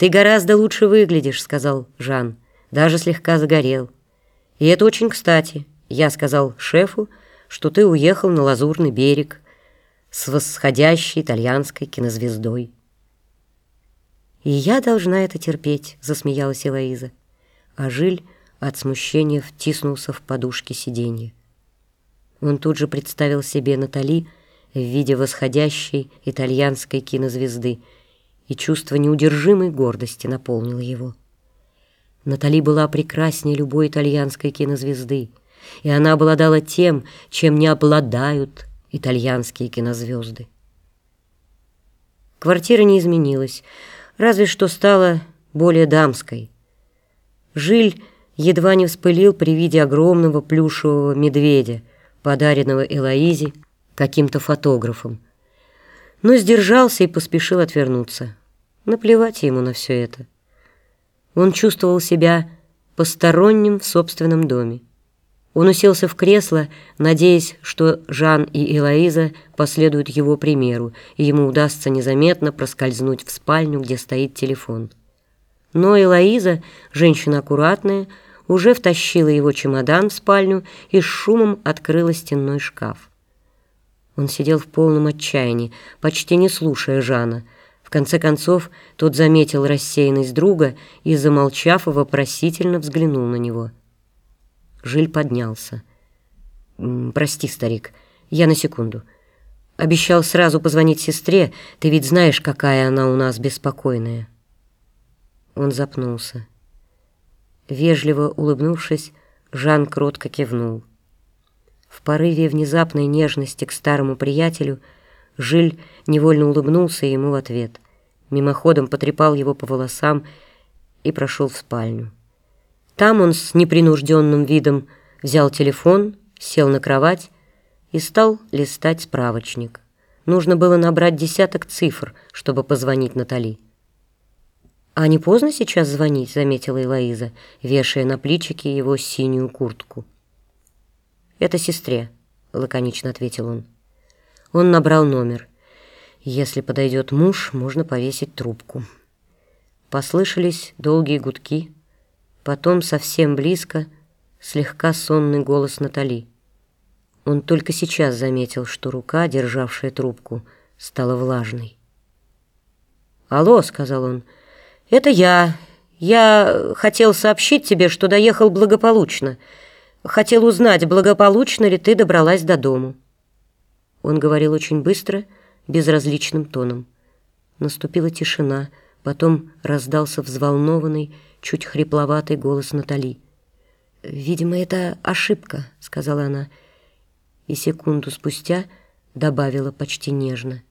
«Ты гораздо лучше выглядишь», — сказал Жан. «Даже слегка загорел. И это очень кстати. Я сказал шефу, что ты уехал на Лазурный берег с восходящей итальянской кинозвездой». «И я должна это терпеть», — засмеялась Элоиза. А Жиль от смущения втиснулся в подушки сиденья. Он тут же представил себе Натали в виде восходящей итальянской кинозвезды, и чувство неудержимой гордости наполнило его. Натали была прекраснее любой итальянской кинозвезды, и она обладала тем, чем не обладают итальянские кинозвезды. Квартира не изменилась, разве что стала более дамской. Жиль едва не вспылил при виде огромного плюшевого медведя, подаренного Элоизе каким-то фотографом, но сдержался и поспешил отвернуться. Наплевать ему на все это. Он чувствовал себя посторонним в собственном доме. Он уселся в кресло, надеясь, что Жан и Элоиза последуют его примеру, и ему удастся незаметно проскользнуть в спальню, где стоит телефон. Но Элоиза, женщина аккуратная, уже втащила его чемодан в спальню и с шумом открыла стенной шкаф. Он сидел в полном отчаянии, почти не слушая Жана, в конце концов, тот заметил рассеянность друга и, замолчав, вопросительно взглянул на него. Жиль поднялся. «Прости, старик, я на секунду. Обещал сразу позвонить сестре, ты ведь знаешь, какая она у нас беспокойная». Он запнулся. Вежливо улыбнувшись, Жан кротко кивнул. В порыве внезапной нежности к старому приятелю – Жиль невольно улыбнулся ему в ответ. Мимоходом потрепал его по волосам и прошел в спальню. Там он с непринужденным видом взял телефон, сел на кровать и стал листать справочник. Нужно было набрать десяток цифр, чтобы позвонить Натали. «А не поздно сейчас звонить?» — заметила Элоиза, вешая на плечики его синюю куртку. «Это сестре», — лаконично ответил он. Он набрал номер. Если подойдет муж, можно повесить трубку. Послышались долгие гудки. Потом совсем близко слегка сонный голос Натали. Он только сейчас заметил, что рука, державшая трубку, стала влажной. «Алло», — сказал он, — «это я. Я хотел сообщить тебе, что доехал благополучно. Хотел узнать, благополучно ли ты добралась до дому». Он говорил очень быстро, безразличным тоном. Наступила тишина, потом раздался взволнованный, чуть хрипловатый голос Натали. «Видимо, это ошибка», — сказала она, и секунду спустя добавила почти нежно.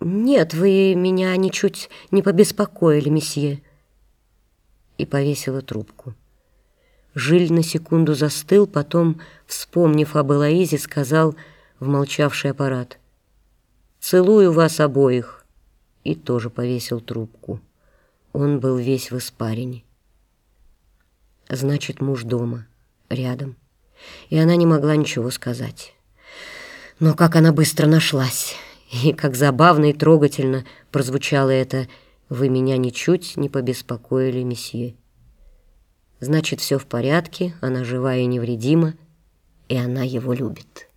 «Нет, вы меня ничуть не побеспокоили, месье», и повесила трубку. Жиль на секунду застыл, потом, вспомнив об Элоизе, сказал — в молчавший аппарат. «Целую вас обоих!» И тоже повесил трубку. Он был весь в испарине. Значит, муж дома, рядом. И она не могла ничего сказать. Но как она быстро нашлась! И как забавно и трогательно прозвучало это «Вы меня ничуть не побеспокоили, месье». Значит, все в порядке, она жива и невредима, и она его любит.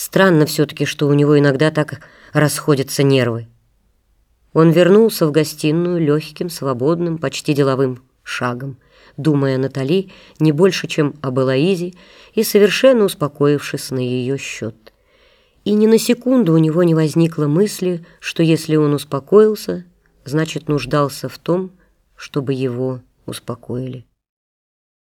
Странно все-таки, что у него иногда так расходятся нервы. Он вернулся в гостиную легким, свободным, почти деловым шагом, думая о Натали не больше, чем об Элоизе, и совершенно успокоившись на ее счет. И ни на секунду у него не возникло мысли, что если он успокоился, значит, нуждался в том, чтобы его успокоили.